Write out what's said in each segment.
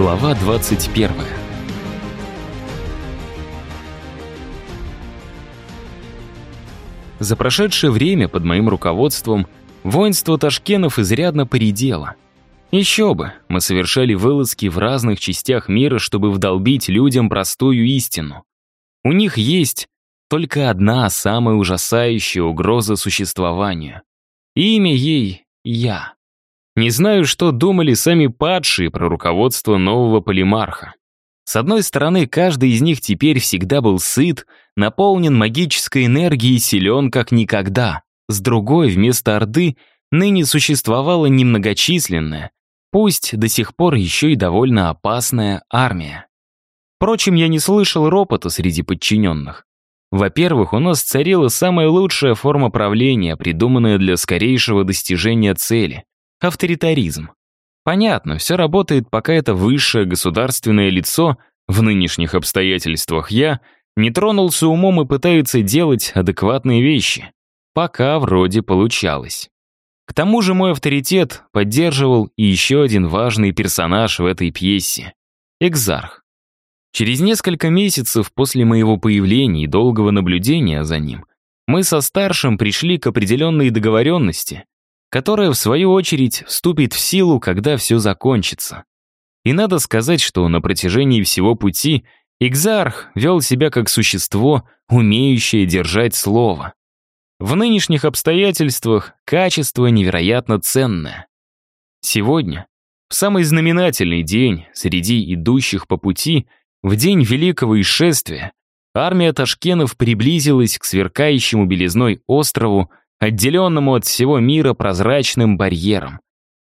Глава 21. За прошедшее время под моим руководством воинство Ташкенов изрядно поредело. Еще бы, мы совершали вылазки в разных частях мира, чтобы вдолбить людям простую истину. У них есть только одна самая ужасающая угроза существования. Имя ей — я. Не знаю, что думали сами падшие про руководство нового полимарха. С одной стороны, каждый из них теперь всегда был сыт, наполнен магической энергией и силен как никогда. С другой, вместо Орды ныне существовала немногочисленная, пусть до сих пор еще и довольно опасная армия. Впрочем, я не слышал ропота среди подчиненных. Во-первых, у нас царила самая лучшая форма правления, придуманная для скорейшего достижения цели — авторитаризм. Понятно, все работает, пока это высшее государственное лицо, в нынешних обстоятельствах я, не тронулся умом и пытается делать адекватные вещи. Пока вроде получалось. К тому же мой авторитет поддерживал и еще один важный персонаж в этой пьесе — Экзарх. Через несколько месяцев после моего появления и долгого наблюдения за ним, мы со старшим пришли к определенной договоренности, которая, в свою очередь, вступит в силу, когда все закончится. И надо сказать, что на протяжении всего пути Игзарх вел себя как существо, умеющее держать слово. В нынешних обстоятельствах качество невероятно ценное. Сегодня, в самый знаменательный день среди идущих по пути — в день Великого Исшествия армия Ташкенов приблизилась к сверкающему белизной острову, отделенному от всего мира прозрачным барьером.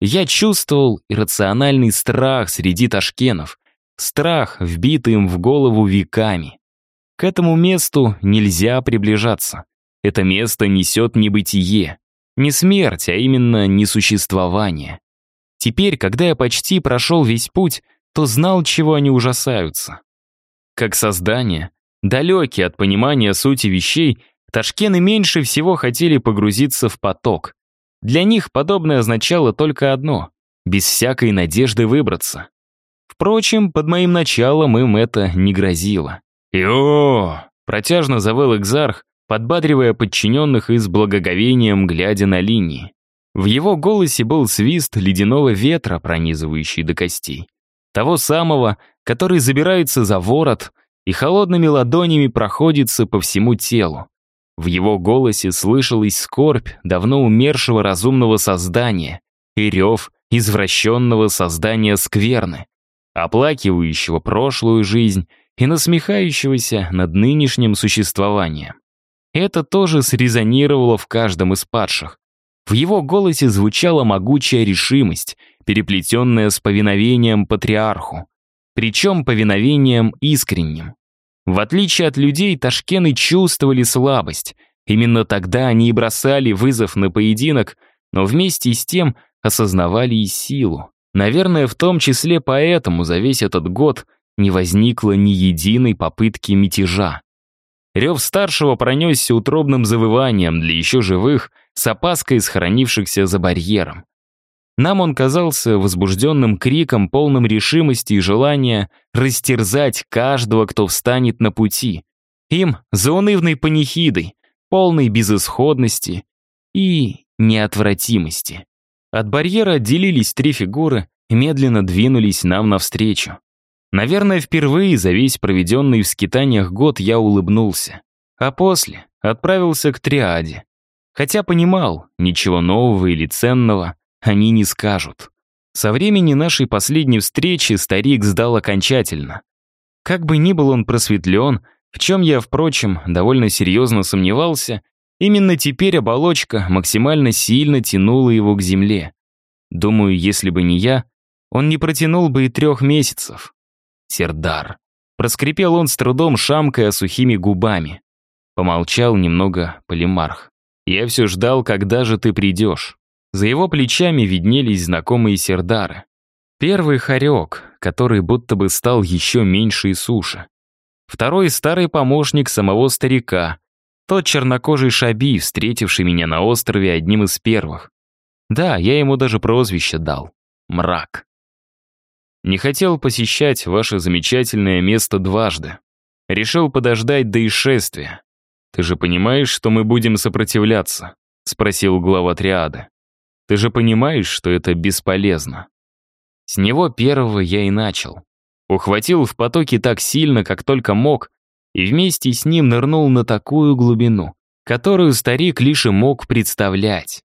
Я чувствовал иррациональный страх среди ташкенов, страх, вбитый им в голову веками. К этому месту нельзя приближаться. Это место несет небытие, не смерть, а именно несуществование. Теперь, когда я почти прошел весь путь, то знал, чего они ужасаются. Как создание, далекие от понимания сути вещей, Ташкены меньше всего хотели погрузиться в поток. Для них подобное означало только одно — без всякой надежды выбраться. Впрочем, под моим началом им это не грозило. «Йо!» — протяжно завыл Экзарх, подбадривая подчиненных и с благоговением глядя на линии. В его голосе был свист ледяного ветра, пронизывающий до костей. Того самого, который забирается за ворот и холодными ладонями проходится по всему телу. В его голосе слышалась скорбь давно умершего разумного создания и рев извращенного создания скверны, оплакивающего прошлую жизнь и насмехающегося над нынешним существованием. Это тоже срезонировало в каждом из падших. В его голосе звучала могучая решимость, переплетенная с повиновением патриарху, причем повиновением искренним. В отличие от людей, ташкены чувствовали слабость. Именно тогда они и бросали вызов на поединок, но вместе с тем осознавали и силу. Наверное, в том числе поэтому за весь этот год не возникло ни единой попытки мятежа. Рев старшего пронесся утробным завыванием для еще живых, с опаской сохранившихся за барьером. Нам он казался возбужденным криком, полным решимости и желания растерзать каждого, кто встанет на пути. Им заунывной панихидой, полной безысходности и неотвратимости. От барьера отделились три фигуры и медленно двинулись нам навстречу. Наверное, впервые за весь проведенный в скитаниях год я улыбнулся. А после отправился к триаде. Хотя понимал, ничего нового или ценного они не скажут. Со времени нашей последней встречи старик сдал окончательно. Как бы ни был он просветлен, в чем я, впрочем, довольно серьезно сомневался, именно теперь оболочка максимально сильно тянула его к земле. Думаю, если бы не я, он не протянул бы и трех месяцев. Сердар. Проскрипел он с трудом, шамкая сухими губами. Помолчал немного полимарх. Я все ждал, когда же ты придешь. За его плечами виднелись знакомые сердары. Первый хорек, который будто бы стал еще меньше и суше. Второй — старый помощник самого старика, тот чернокожий Шаби, встретивший меня на острове одним из первых. Да, я ему даже прозвище дал — Мрак. Не хотел посещать ваше замечательное место дважды. Решил подождать до исшествия. Ты же понимаешь, что мы будем сопротивляться?» — спросил глава триады. «Ты же понимаешь, что это бесполезно?» С него первого я и начал. Ухватил в потоке так сильно, как только мог, и вместе с ним нырнул на такую глубину, которую старик лишь и мог представлять.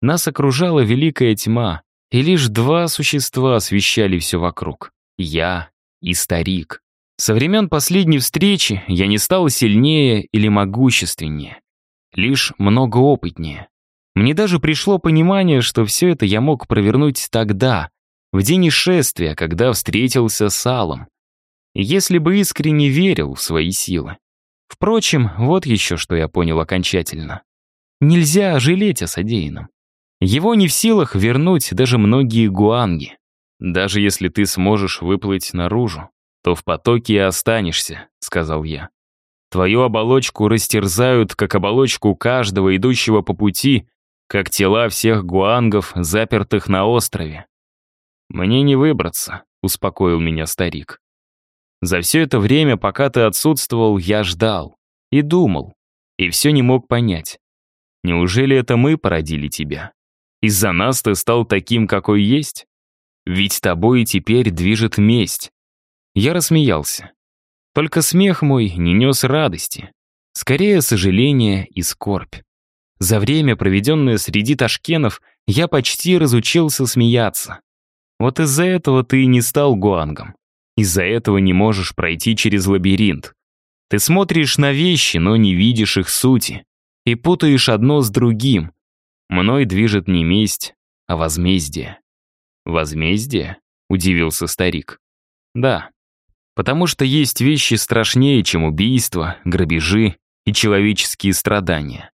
Нас окружала великая тьма, и лишь два существа освещали все вокруг — я и старик. Со времен последней встречи я не стал сильнее или могущественнее, лишь многоопытнее. Мне даже пришло понимание, что все это я мог провернуть тогда, в день шествия, когда встретился с Аллом. Если бы искренне верил в свои силы. Впрочем, вот еще что я понял окончательно. Нельзя жалеть о содеянном. Его не в силах вернуть даже многие гуанги. Даже если ты сможешь выплыть наружу, то в потоке и останешься, сказал я. Твою оболочку растерзают, как оболочку каждого идущего по пути, как тела всех гуангов, запертых на острове. «Мне не выбраться», — успокоил меня старик. «За все это время, пока ты отсутствовал, я ждал и думал, и все не мог понять. Неужели это мы породили тебя? Из-за нас ты стал таким, какой есть? Ведь тобой теперь движет месть». Я рассмеялся. Только смех мой не нес радости, скорее сожаление и скорбь. За время, проведенное среди ташкенов, я почти разучился смеяться. Вот из-за этого ты и не стал гуангом. Из-за этого не можешь пройти через лабиринт. Ты смотришь на вещи, но не видишь их сути. И путаешь одно с другим. Мной движет не месть, а возмездие. «Возмездие?» — удивился старик. «Да, потому что есть вещи страшнее, чем убийства, грабежи и человеческие страдания.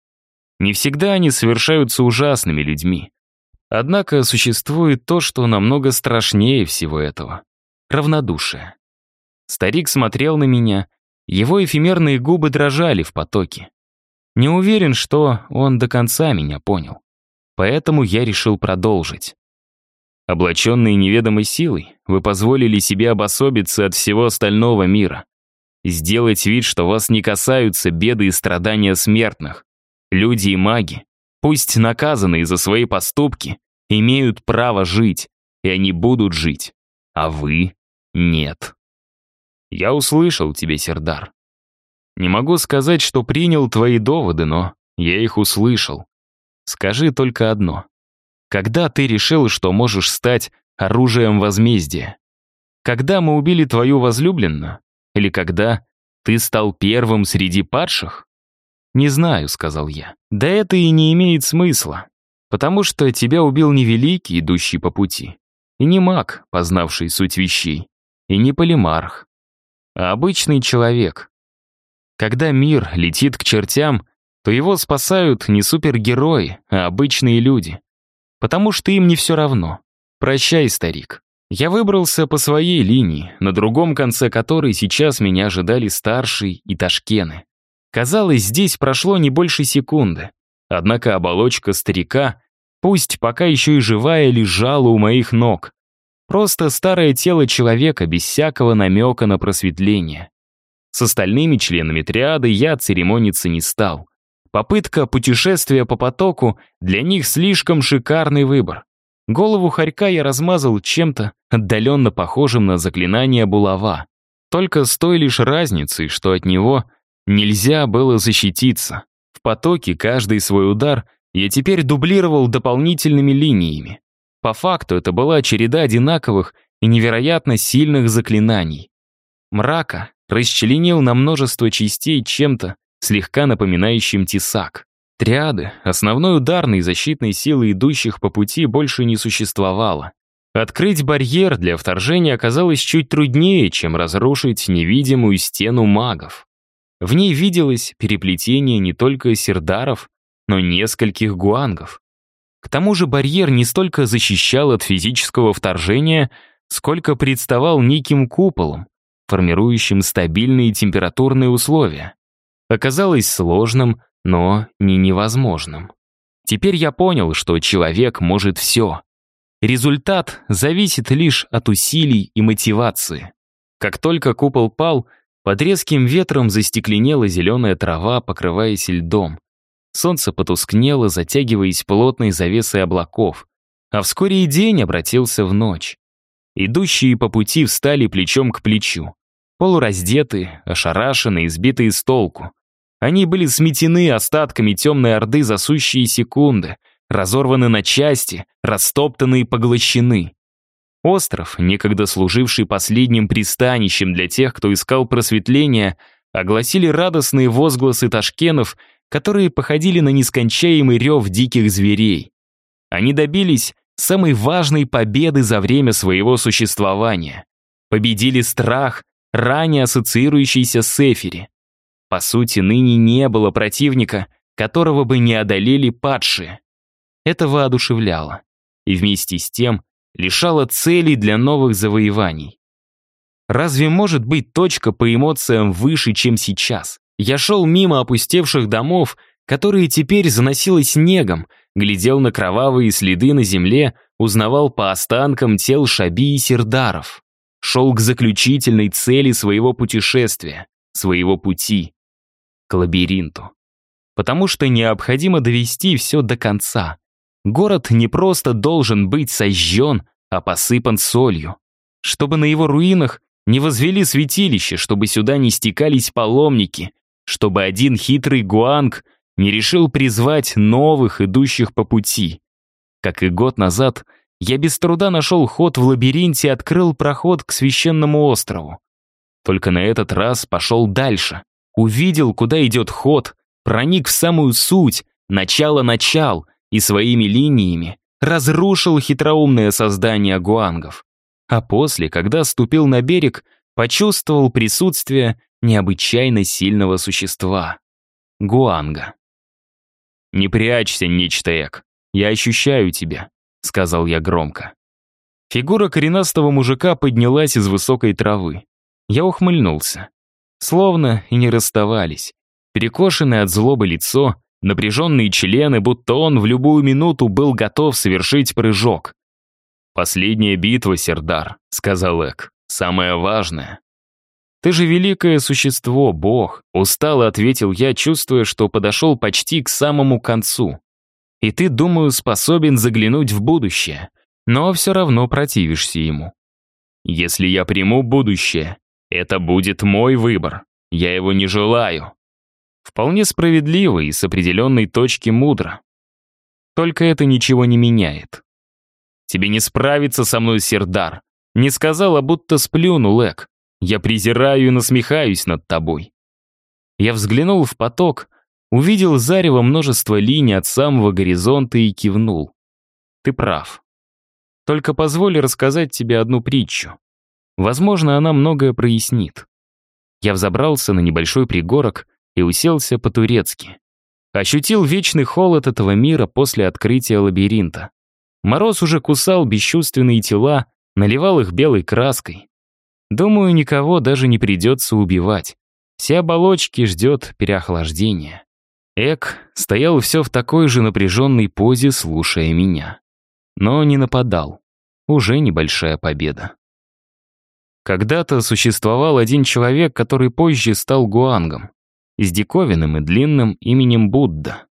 Не всегда они совершаются ужасными людьми. Однако существует то, что намного страшнее всего этого — равнодушие. Старик смотрел на меня, его эфемерные губы дрожали в потоке. Не уверен, что он до конца меня понял. Поэтому я решил продолжить. Облаченные неведомой силой, вы позволили себе обособиться от всего остального мира. Сделать вид, что вас не касаются беды и страдания смертных. Люди и маги, пусть наказанные за свои поступки, имеют право жить, и они будут жить, а вы — нет. Я услышал тебя, Сердар. Не могу сказать, что принял твои доводы, но я их услышал. Скажи только одно. Когда ты решил, что можешь стать оружием возмездия? Когда мы убили твою возлюбленную? Или когда ты стал первым среди падших? «Не знаю», — сказал я. «Да это и не имеет смысла, потому что тебя убил не великий, идущий по пути, и не маг, познавший суть вещей, и не полимарх, а обычный человек. Когда мир летит к чертям, то его спасают не супергерои, а обычные люди. Потому что им не все равно. Прощай, старик. Я выбрался по своей линии, на другом конце которой сейчас меня ожидали старший и ташкены. Казалось, здесь прошло не больше секунды. Однако оболочка старика, пусть пока еще и живая, лежала у моих ног. Просто старое тело человека без всякого намека на просветление. С остальными членами триады я церемониться не стал. Попытка путешествия по потоку для них слишком шикарный выбор. Голову хорька я размазал чем-то отдаленно похожим на заклинание булава. Только с той лишь разницей, что от него Нельзя было защититься. В потоке каждый свой удар я теперь дублировал дополнительными линиями. По факту это была череда одинаковых и невероятно сильных заклинаний. Мрака расчленил на множество частей чем-то, слегка напоминающим тесак. Триады, основной ударной защитной силы идущих по пути больше не существовало. Открыть барьер для вторжения оказалось чуть труднее, чем разрушить невидимую стену магов. В ней виделось переплетение не только сердаров, но нескольких гуангов. К тому же барьер не столько защищал от физического вторжения, сколько представал неким куполом, формирующим стабильные температурные условия. Оказалось сложным, но не невозможным. Теперь я понял, что человек может все. результат зависит лишь от усилий и мотивации. Как только купол пал, под резким ветром застекленела зеленая трава, покрываясь льдом. Солнце потускнело, затягиваясь плотной завесой облаков. А вскоре и день обратился в ночь. Идущие по пути встали плечом к плечу. Полураздетые, ошарашенные, сбитые с толку. Они были сметены остатками темной орды за сущие секунды, разорваны на части, растоптаны и поглощены. Остров, некогда служивший последним пристанищем для тех, кто искал просветления, огласили радостные возгласы ташкенов, которые походили на нескончаемый рев диких зверей. Они добились самой важной победы за время своего существования. Победили страх, ранее ассоциирующийся с Эфири. По сути, ныне не было противника, которого бы не одолели падшие. Это воодушевляло. И вместе с тем лишало целей для новых завоеваний. Разве может быть точка по эмоциям выше, чем сейчас? Я шел мимо опустевших домов, которые теперь заносило снегом, глядел на кровавые следы на земле, узнавал по останкам тел Шаби и Сердаров. Шел к заключительной цели своего путешествия, своего пути, к лабиринту. Потому что необходимо довести все до конца. Город не просто должен быть сожжен, а посыпан солью. Чтобы на его руинах не возвели святилище, чтобы сюда не стекались паломники, чтобы один хитрый гуанг не решил призвать новых, идущих по пути. Как и год назад, я без труда нашел ход в лабиринте и открыл проход к священному острову. Только на этот раз пошел дальше. Увидел, куда идет ход, проник в самую суть, начало-начал, и своими линиями разрушил хитроумное создание гуангов. А после, когда ступил на берег, почувствовал присутствие необычайно сильного существа — гуанга. «Не прячься, нечто эк, я ощущаю тебя», — сказал я громко. Фигура коренастого мужика поднялась из высокой травы. Я ухмыльнулся. Словно и не расставались. Перекошенное от злобы лицо, напряженные члены, будто он в любую минуту был готов совершить прыжок. «Последняя битва, Сердар», — сказал Эк, — «самое важное». «Ты же великое существо, бог», — устало ответил я, чувствуя, что подошел почти к самому концу. «И ты, думаю, способен заглянуть в будущее, но все равно противишься ему». «Если я приму будущее, это будет мой выбор. Я его не желаю», Вполне справедливо и с определенной точки мудро. Только это ничего не меняет. Тебе не справиться со мной, Сердар. Не сказала, будто сплюнул, Эк. Я презираю и насмехаюсь над тобой. Я взглянул в поток, увидел зарево множество линий от самого горизонта и кивнул. Ты прав. Только позволь рассказать тебе одну притчу. Возможно, она многое прояснит. Я взобрался на небольшой пригорок и уселся по-турецки. Ощутил вечный холод этого мира после открытия лабиринта. Мороз уже кусал бесчувственные тела, наливал их белой краской. Думаю, никого даже не придется убивать. Все оболочки ждет переохлаждения. Эк стоял все в такой же напряженной позе, слушая меня. Но не нападал. Уже небольшая победа. Когда-то существовал один человек, который позже стал гуангом с диковинным и длинным именем Будда.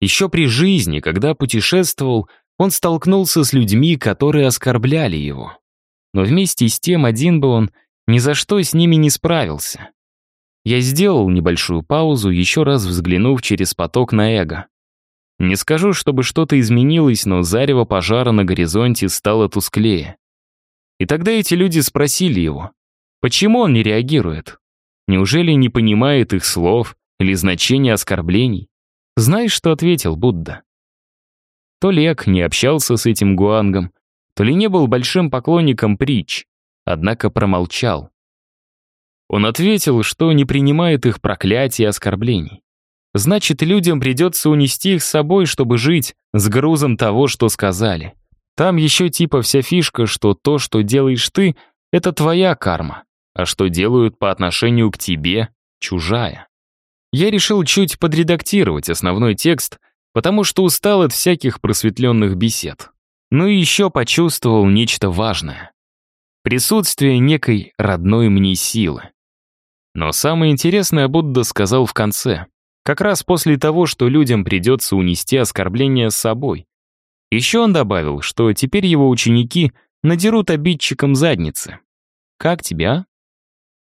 Еще при жизни, когда путешествовал, он столкнулся с людьми, которые оскорбляли его. Но вместе с тем один бы он ни за что с ними не справился. Я сделал небольшую паузу, еще раз взглянув через поток на эго. Не скажу, чтобы что-то изменилось, но зарево пожара на горизонте стало тусклее. И тогда эти люди спросили его, почему он не реагирует. Неужели не понимает их слов или значения оскорблений? Знаешь, что ответил Будда? То ли Эк не общался с этим гуангом, то ли не был большим поклонником притч, однако промолчал. Он ответил, что не принимает их проклятий и оскорблений. Значит, людям придется унести их с собой, чтобы жить с грузом того, что сказали. Там еще типа вся фишка, что то, что делаешь ты, это твоя карма а что делают по отношению к тебе, чужая. Я решил чуть подредактировать основной текст, потому что устал от всяких просветленных бесед. Ну и еще почувствовал нечто важное. Присутствие некой родной мне силы. Но самое интересное Будда сказал в конце, как раз после того, что людям придется унести оскорбление с собой. Еще он добавил, что теперь его ученики надерут обидчикам задницы. «Как тебя?»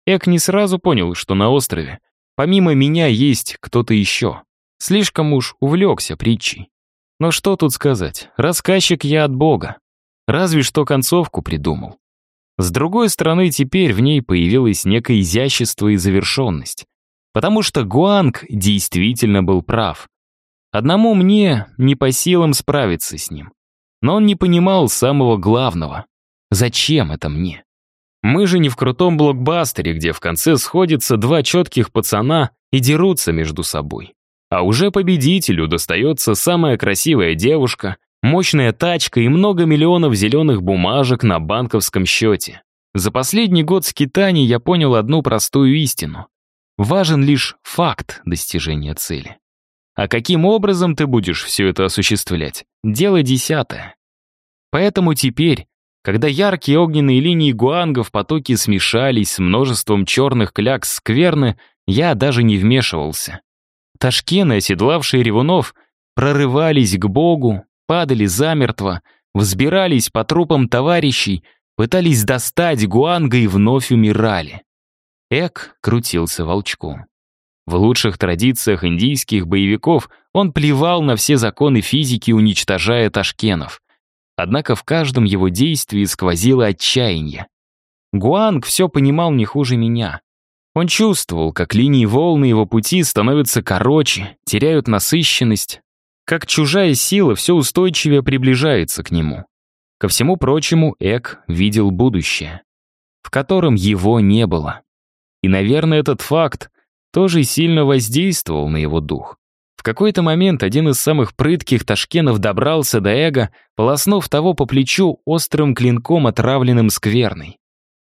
Эк не сразу понял, что на острове, помимо меня, есть кто-то еще. Слишком уж увлекся притчей. Но что тут сказать, рассказчик я от Бога. Разве что концовку придумал. С другой стороны, теперь в ней появилось некое изящество и завершенность. Потому что Гуанг действительно был прав. Одному мне не по силам справиться с ним. Но он не понимал самого главного. Зачем это мне? Мы же не в крутом блокбастере, где в конце сходятся два четких пацана и дерутся между собой. А уже победителю достается самая красивая девушка, мощная тачка и много миллионов зеленых бумажек на банковском счете. За последний год скитаний я понял одну простую истину. Важен лишь факт достижения цели. А каким образом ты будешь все это осуществлять? Дело десятое. Поэтому теперь, когда яркие огненные линии гуанга в потоке смешались с множеством черных клякс скверны, я даже не вмешивался. Ташкены, оседлавшие ревунов, прорывались к Богу, падали замертво, взбирались по трупам товарищей, пытались достать Гуанга и вновь умирали. Эк крутился волчком. В лучших традициях индийских боевиков он плевал на все законы физики, уничтожая ташкенов. Однако в каждом его действии сквозило отчаяние. Гуанг все понимал не хуже меня. Он чувствовал, как линии волны его пути становятся короче, теряют насыщенность, как чужая сила все устойчивее приближается к нему. Ко всему прочему, Эк видел будущее, в котором его не было. И, наверное, этот факт тоже сильно воздействовал на его дух. Какой-то момент один из самых прытких ташкенов добрался до Эга, полоснув того по плечу острым клинком, отравленным скверной.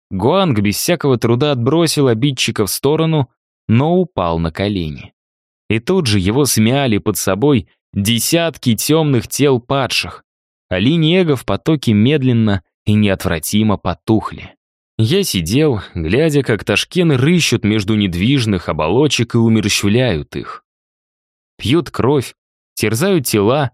Гуанг без всякого труда отбросил обидчика в сторону, но упал на колени. И тут же его смяли под собой десятки темных тел падших, а линии эго в потоке медленно и неотвратимо потухли. Я сидел, глядя, как ташкены рыщут между недвижных оболочек и умерщвляют их. Пьют кровь, терзают тела,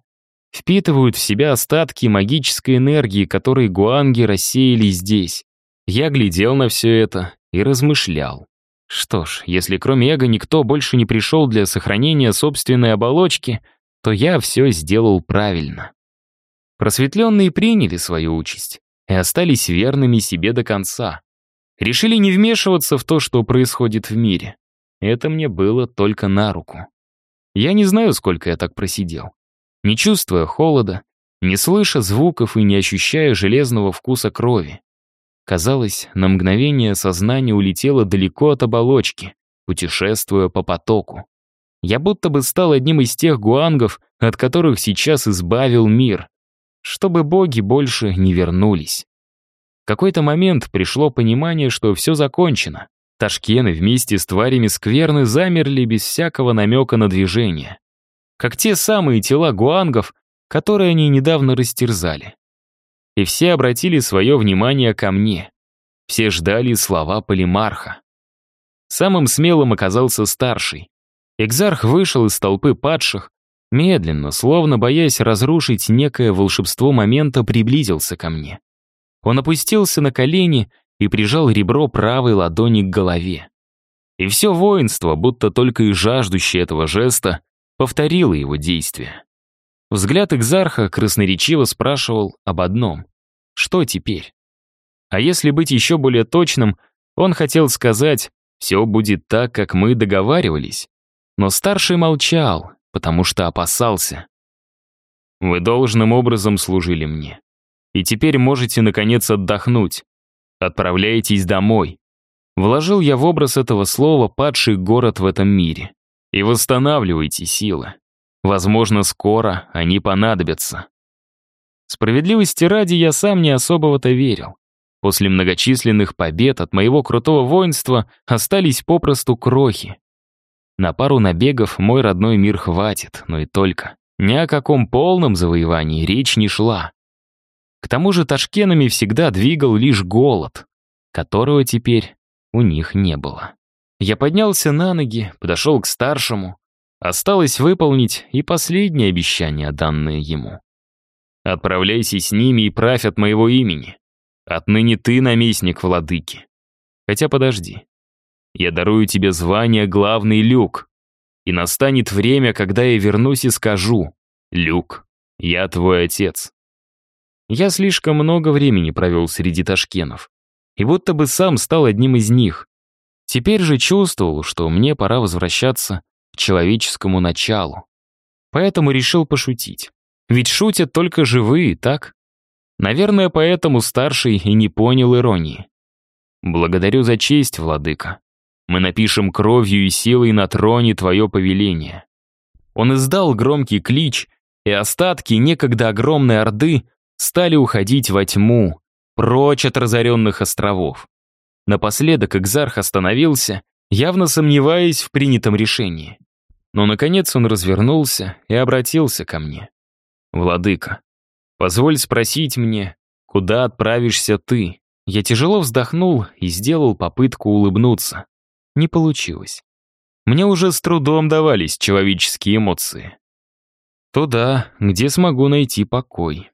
впитывают в себя остатки магической энергии, которые гуанги рассеяли здесь. Я глядел на все это и размышлял. Что ж, если кроме эго никто больше не пришел для сохранения собственной оболочки, то я все сделал правильно. Просветленные приняли свою участь и остались верными себе до конца. Решили не вмешиваться в то, что происходит в мире. Это мне было только на руку. Я не знаю, сколько я так просидел. Не чувствуя холода, не слыша звуков и не ощущая железного вкуса крови. Казалось, на мгновение сознание улетело далеко от оболочки, путешествуя по потоку. Я будто бы стал одним из тех гуангов, от которых сейчас избавил мир, чтобы боги больше не вернулись. В какой-то момент пришло понимание, что все закончено. Ташкены вместе с тварями скверны замерли без всякого намека на движение. Как те самые тела гуангов, которые они недавно растерзали и все обратили свое внимание ко мне. Все ждали слова полимарха. Самым смелым оказался старший. Экзарх вышел из толпы падших, медленно, словно боясь разрушить некое волшебство момента, приблизился ко мне. Он опустился на колени и прижал ребро правой ладони к голове. И все воинство, будто только и жаждущее этого жеста, повторило его действие. Взгляд Экзарха красноречиво спрашивал об одном. Что теперь? А если быть еще более точным, он хотел сказать, все будет так, как мы договаривались. Но старший молчал, потому что опасался. Вы должным образом служили мне. И теперь можете, наконец, отдохнуть. Отправляйтесь домой. Вложил я в образ этого слова падший город в этом мире. И восстанавливайте силы. Возможно, скоро они понадобятся. Справедливости ради, я сам не особо в это верил. После многочисленных побед от моего крутого воинства остались попросту крохи. На пару набегов мой родной мир хватит, но и только. Ни о каком полном завоевании речь не шла. К тому же ташкенами всегда двигал лишь голод, которого теперь у них не было. Я поднялся на ноги, подошел к старшему. Осталось выполнить и последнее обещание, данное ему. «Отправляйся с ними и правь от моего имени. Отныне ты наместник владыки. Хотя подожди. Я дарую тебе звание главный люк. И настанет время, когда я вернусь и скажу, «Люк, я твой отец». Я слишком много времени провел среди ташкенов. И будто бы сам стал одним из них. Теперь же чувствовал, что мне пора возвращаться к человеческому началу. Поэтому решил пошутить. Ведь шутят только живые, так? Наверное, поэтому старший и не понял иронии. Благодарю за честь, владыка. Мы напишем кровью и силой на троне твое повеление. Он издал громкий клич, и остатки некогда огромной орды стали уходить во тьму, прочь от разоренных островов. Напоследок Экзарх остановился, явно сомневаясь в принятом решении. Но, наконец, он развернулся и обратился ко мне. «Владыка, позволь спросить мне, куда отправишься ты?» Я тяжело вздохнул и сделал попытку улыбнуться. Не получилось. Мне уже с трудом давались человеческие эмоции. Туда, где смогу найти покой.